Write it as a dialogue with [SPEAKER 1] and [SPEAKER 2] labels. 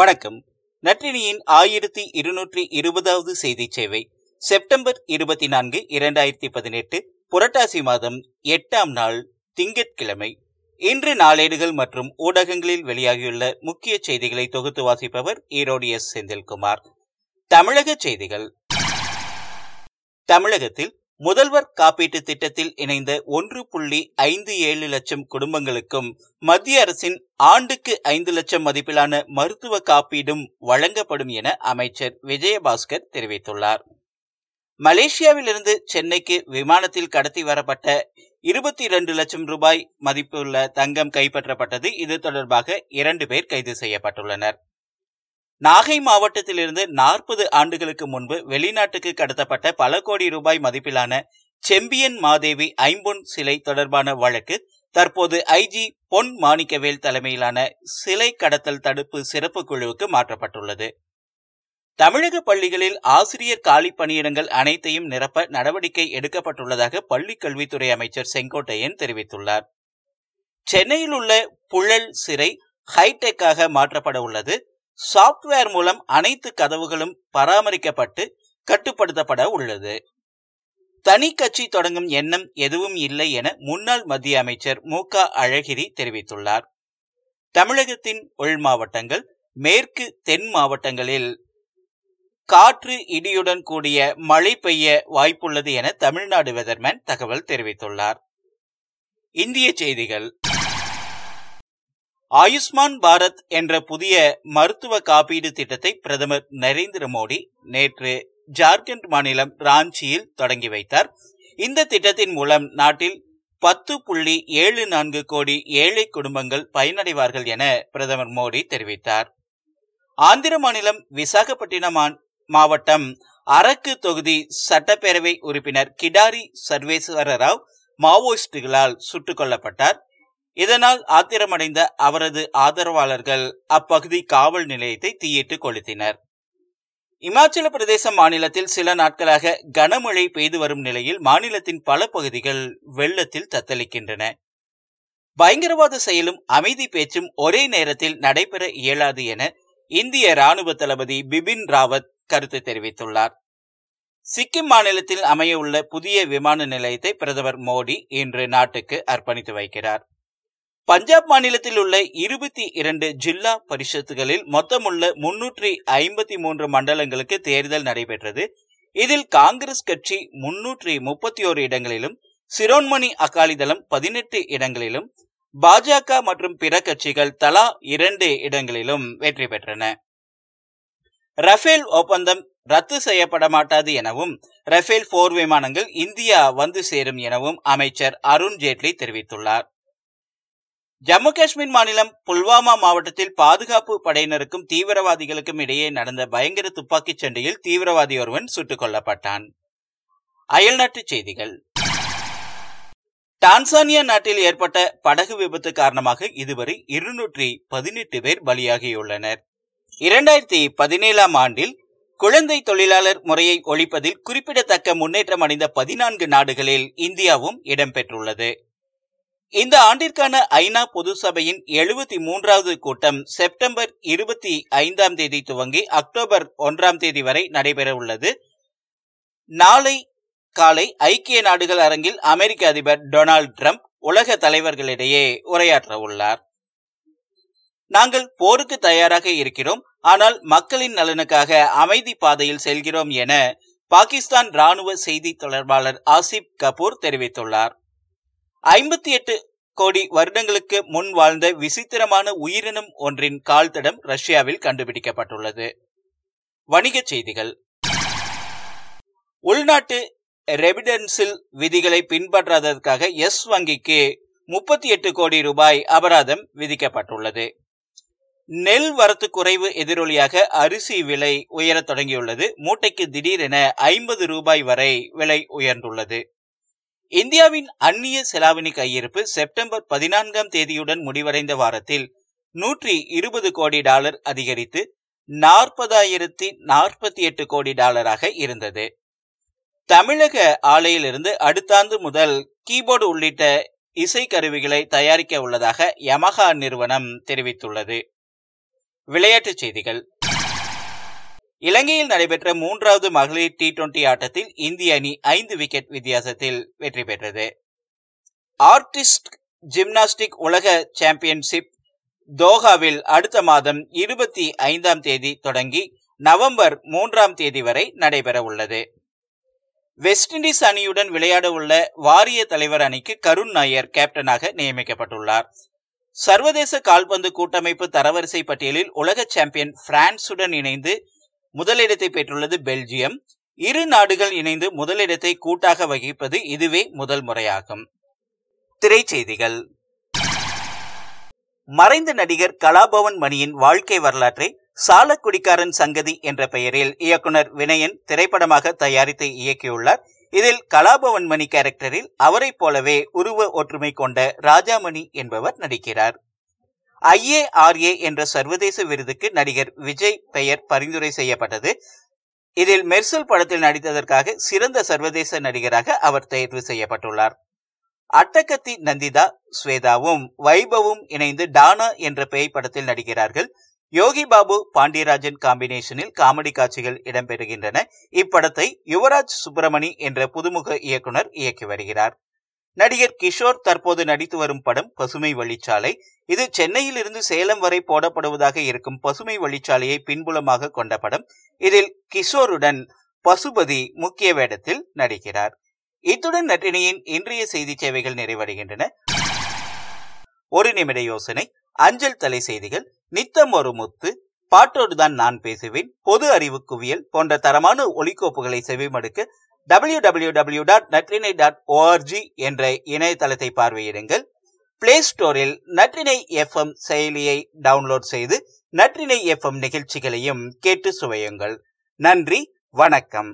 [SPEAKER 1] வணக்கம் நற்றினியின் ஆயிரத்தி இருநூற்றி இருபதாவது செய்தி சேவை செப்டம்பர் இருபத்தி நான்கு இரண்டாயிரத்தி பதினெட்டு புரட்டாசி மாதம் எட்டாம் நாள் திங்கட்கிழமை இன்று நாளேடுகள் மற்றும் ஊடகங்களில் வெளியாகியுள்ள முக்கிய செய்திகளை தொகுத்து வாசிப்பவர் ஈரோடு எஸ் செந்தில்குமார் தமிழக செய்திகள் தமிழகத்தில் முதல்வர் காப்பீட்டு திட்டத்தில் இணைந்த ஒன்று புள்ளி ஐந்து ஏழு லட்சம் குடும்பங்களுக்கும் மத்திய அரசின் ஆண்டுக்கு ஐந்து லட்சம் மதிப்பிலான மருத்துவ காப்பீடும் வழங்கப்படும் என அமைச்சர் விஜயபாஸ்கர் தெரிவித்துள்ளார் மலேசியாவிலிருந்து சென்னைக்கு விமானத்தில் கடத்தி வரப்பட்ட இருபத்தி இரண்டு லட்சம் ரூபாய் மதிப்புள்ள தங்கம் கைப்பற்றப்பட்டது இது தொடர்பாக இரண்டு பேர் கைது செய்யப்பட்டுள்ளனர் நாகை மாவட்டத்திலிருந்து நாற்பது ஆண்டுகளுக்கு முன்பு வெளிநாட்டுக்கு கடத்தப்பட்ட பல கோடி ரூபாய் மதிப்பிலான செம்பியன் மாதேவி ஐம்பொன் சிலை தொடர்பான வழக்கு தற்போது ஐஜி பொன் மாணிக்கவேல் தலைமையிலான சிலை கடத்தல் தடுப்பு சிறப்பு குழுவுக்கு மாற்றப்பட்டுள்ளது தமிழக பள்ளிகளில் ஆசிரியர் காலி பணியிடங்கள் அனைத்தையும் நிரப்ப நடவடிக்கை எடுக்கப்பட்டுள்ளதாக பள்ளிக் கல்வித்துறை அமைச்சர் செங்கோட்டையன் தெரிவித்துள்ளார் சென்னையில் உள்ள புழல் சிறை ஹைடெக்காக மாற்றப்பட உள்ளது சாப்ட்வேர் மூலம் அனைத்து கதவுகளும் பராமரிக்கப்பட்டு கட்டுப்படுத்தப்பட உள்ளது தனி கட்சி தொடங்கும் எண்ணம் எதுவும் இல்லை என முன்னாள் மத்திய அமைச்சர் மு அழகிரி தெரிவித்துள்ளார் தமிழகத்தின் உள் மாவட்டங்கள் மேற்கு தென் மாவட்டங்களில் காற்று இடியுடன் கூடிய மழை பெய்ய வாய்ப்புள்ளது என தமிழ்நாடு வெதர்மேன் தகவல் தெரிவித்துள்ளார் இந்திய செய்திகள் ஆயுஷ்மான் பாரத் என்ற புதிய மருத்துவ காப்பீடு திட்டத்தை பிரதமர் நரேந்திர மோடி நேற்று ஜார்க்கண்ட் மாநிலம் ராஞ்சியில் தொடங்கி வைத்தார் இந்த திட்டத்தின் மூலம் நாட்டில் பத்து புள்ளி ஏழு நான்கு கோடி ஏழை குடும்பங்கள் பயனடைவார்கள் என பிரதமர் மோடி தெரிவித்தார் ஆந்திர மாநிலம் விசாகப்பட்டினம் மாவட்டம் அரக்கு தொகுதி சட்டப்பேரவை உறுப்பினர் கிடாரி சர்வேஸ்வர ராவ் மாவோயிஸ்டுகளால் சுட்டுக் கொல்லப்பட்டார் இதனால் ஆத்திரமடைந்த அவரது ஆதரவாளர்கள் அப்பகுதி காவல் நிலையத்தை தீயிட்டு கொளுத்தினர் இமாச்சல பிரதேச மாநிலத்தில் சில நாட்களாக கனமழை பெய்து வரும் நிலையில் மாநிலத்தின் பல பகுதிகள் வெள்ளத்தில் தத்தளிக்கின்றன பயங்கரவாத செயலும் அமைதி பேச்சும் ஒரே நேரத்தில் நடைபெற இயலாது என இந்திய ராணுவ தளபதி பிபின் ராவத் கருத்து தெரிவித்துள்ளார் சிக்கிம் மாநிலத்தில் அமைய உள்ள புதிய விமான நிலையத்தை பிரதமர் மோடி இன்று நாட்டுக்கு அர்ப்பணித்து வைக்கிறார் பஞ்சாப் மாநிலத்தில் உள்ள இருபத்தி இரண்டு ஜில்லா பரிஷத்துகளில் மொத்தமுள்ள முன்னூற்றி ஐம்பத்தி மூன்று மண்டலங்களுக்கு தேர்தல் நடைபெற்றது இதில் காங்கிரஸ் கட்சி முன்னூற்றி முப்பத்தி ஓரு இடங்களிலும் சிரோன்மணி அகாலிதளம் பதினெட்டு இடங்களிலும் பாஜக மற்றும் பிற கட்சிகள் தலா இரண்டு இடங்களிலும் வெற்றி பெற்றன ரஃபேல் ஒப்பந்தம் ரத்து செய்யப்பட மாட்டாது எனவும் ரஃபேல் போர் விமானங்கள் இந்தியா வந்து சேரும் எனவும் அமைச்சர் அருண் ஜேட்லி தெரிவித்துள்ளார் ஜம்மு காஷ்மீர் மாநிலம் புல்வாமா மாவட்டத்தில் பாதுகாப்பு படையினருக்கும் தீவிரவாதிகளுக்கும் இடையே நடந்த பயங்கர துப்பாக்கிச் சண்டையில் தீவிரவாதி ஒருவன் சுட்டுக் கொல்லப்பட்டான் அயல்நாட்டுச் செய்திகள் டான்சானியா நாட்டில் ஏற்பட்ட படகு விபத்து காரணமாக இதுவரை இருநூற்றி பதினெட்டு பேர் பலியாகியுள்ளனர் இரண்டாயிரத்தி பதினேழாம் ஆண்டில் குழந்தை தொழிலாளர் முறையை ஒழிப்பதில் குறிப்பிடத்தக்க முன்னேற்றம் அடைந்த பதினான்கு நாடுகளில் இந்தியாவும் இடம்பெற்றுள்ளது இந்த ஆண்டிற்கான ஐநா பொது சபையின் எழுபத்தி மூன்றாவது கூட்டம் செப்டம்பர் இருபத்தி ஐந்தாம் தேதி துவங்கி அக்டோபர் ஒன்றாம் தேதி வரை நடைபெற உள்ளது நாளை காலை ஐக்கிய நாடுகள் அரங்கில் அமெரிக்க அதிபர் டொனால்டு டிரம்ப் உலக தலைவர்களிடையே உரையாற்ற உள்ளார் நாங்கள் போருக்கு தயாராக இருக்கிறோம் ஆனால் மக்களின் நலனுக்காக அமைதி பாதையில் செல்கிறோம் என பாகிஸ்தான் ராணுவ செய்தி தொடர்பாளர் ஆசிப் கபூர் தெரிவித்துள்ளார் ஐம்பத்தி எட்டு கோடி வருடங்களுக்கு முன் வாழ்ந்த விசித்திரமான உயிரினம் ஒன்றின் கால் தடம் ரஷ்யாவில் கண்டுபிடிக்கப்பட்டுள்ளது வணிகச் செய்திகள் உள்நாட்டு ரெவிடன்சில் விதிகளை பின்பற்றாததற்காக எஸ் வங்கிக்கு முப்பத்தி எட்டு கோடி ரூபாய் அபராதம் விதிக்கப்பட்டுள்ளது நெல் வரத்து குறைவு எதிரொலியாக அரிசி விலை உயரத் தொடங்கியுள்ளது மூட்டைக்கு திடீரென ஐம்பது ரூபாய் வரை விலை உயர்ந்துள்ளது இந்தியாவின் அந்நிய செலாவணி கையிருப்பு செப்டம்பர் பதினான்காம் தேதியுடன் முடிவடைந்த வாரத்தில் நூற்றி இருபது கோடி டாலர் அதிகரித்து நாற்பதாயிரத்தி நாற்பத்தி எட்டு கோடி டாலராக இருந்தது தமிழக ஆலையிலிருந்து அடுத்த ஆண்டு முதல் கீபோர்டு உள்ளிட்ட இசை கருவிகளை தயாரிக்க உள்ளதாக யமஹா நிறுவனம் தெரிவித்துள்ளது விளையாட்டுச் செய்திகள் இலங்கையில் நடைபெற்ற மூன்றாவது மகளிர் டி டுவெண்டி ஆட்டத்தில் இந்திய அணி ஐந்து விக்கெட் வித்தியாசத்தில் வெற்றி பெற்றது ஆர்டிஸ்ட் ஜிம்னாஸ்டிக் உலக சாம்பியன்ஷிப் தோஹாவில் அடுத்த மாதம் இருபத்தி ஐந்தாம் தேதி தொடங்கி நவம்பர் மூன்றாம் தேதி வரை நடைபெற உள்ளது வெஸ்ட் இண்டீஸ் அணியுடன் விளையாட உள்ள வாரிய தலைவர் அணிக்கு கருண் நாயர் கேப்டனாக நியமிக்கப்பட்டுள்ளார் சர்வதேச கால்பந்து கூட்டமைப்பு தரவரிசை பட்டியலில் உலக சாம்பியன் பிரான்சுடன் இணைந்து முதலிடத்தை பெற்றுள்ளது பெல்ஜியம் இரு நாடுகள் இணைந்து முதலிடத்தை கூட்டாக வகிப்பது இதுவே முதல் முறையாகும் திரைச்செய்திகள் மறைந்த நடிகர் கலாபவன் மணியின் வாழ்க்கை வரலாற்றை சாலக்குடிக்காரன் சங்கதி என்ற பெயரில் இயக்குனர் வினயன் திரைப்படமாக தயாரித்து இயக்கியுள்ளார் இதில் கலாபவன் மணி கேரக்டரில் அவரைப் போலவே உருவ ஒற்றுமை கொண்ட ராஜாமணி என்பவர் நடிக்கிறார் ஐஏஆர்ஏ என்ற சர்வதேச விருதுக்கு நடிகர் விஜய் பெயர் பரிந்துரை செய்யப்பட்டது இதில் மெர்சல் படத்தில் நடித்ததற்காக சிறந்த சர்வதேச நடிகராக அவர் தேர்வு செய்யப்பட்டுள்ளார் அட்டகத்தி நந்திதா ஸ்வேதாவும் வைபவும் இணைந்து டானா என்ற பேய் படத்தில் நடிக்கிறார்கள் யோகி பாபு பாண்டியராஜன் காம்பினேஷனில் காமெடி காட்சிகள் இடம்பெறுகின்றன இப்படத்தை யுவராஜ் சுப்பிரமணி என்ற புதுமுக இயக்குனர் இயக்கி வருகிறார் நடிகர் கிஷோர் தற்போது நடித்து வரும் படம் பசுமை வழிச்சாலை இது சென்னையில் இருந்து சேலம் வரை போடப்படுவதாக இருக்கும் பசுமை வழிச்சாலையை பின்புலமாக கொண்ட படம் இதில் கிஷோருடன் பசுபதி முக்கிய வேடத்தில் நடிக்கிறார் இத்துடன் நட்டினியின் இன்றைய செய்தி சேவைகள் நிறைவடைகின்றன ஒரு நிமிட யோசனை அஞ்சல் தலை செய்திகள் நித்தம் ஒரு முத்து பாட்டோடுதான் நான் பேசுவேன் பொது அறிவு குவியல் போன்ற தரமான ஒலிக்கோப்புகளை செவிமடுக்க W W W dot Natrinai dot org என்ற இணையதளத்தை பார்வையிடுங்கள் பிளே ஸ்டோரில் நற்றினை எஃப்எம் செயலியை டவுன்லோட் செய்து நற்றினை எஃப்எம் நிகழ்ச்சிகளையும் கேட்டு சுவையுங்கள் நன்றி வணக்கம்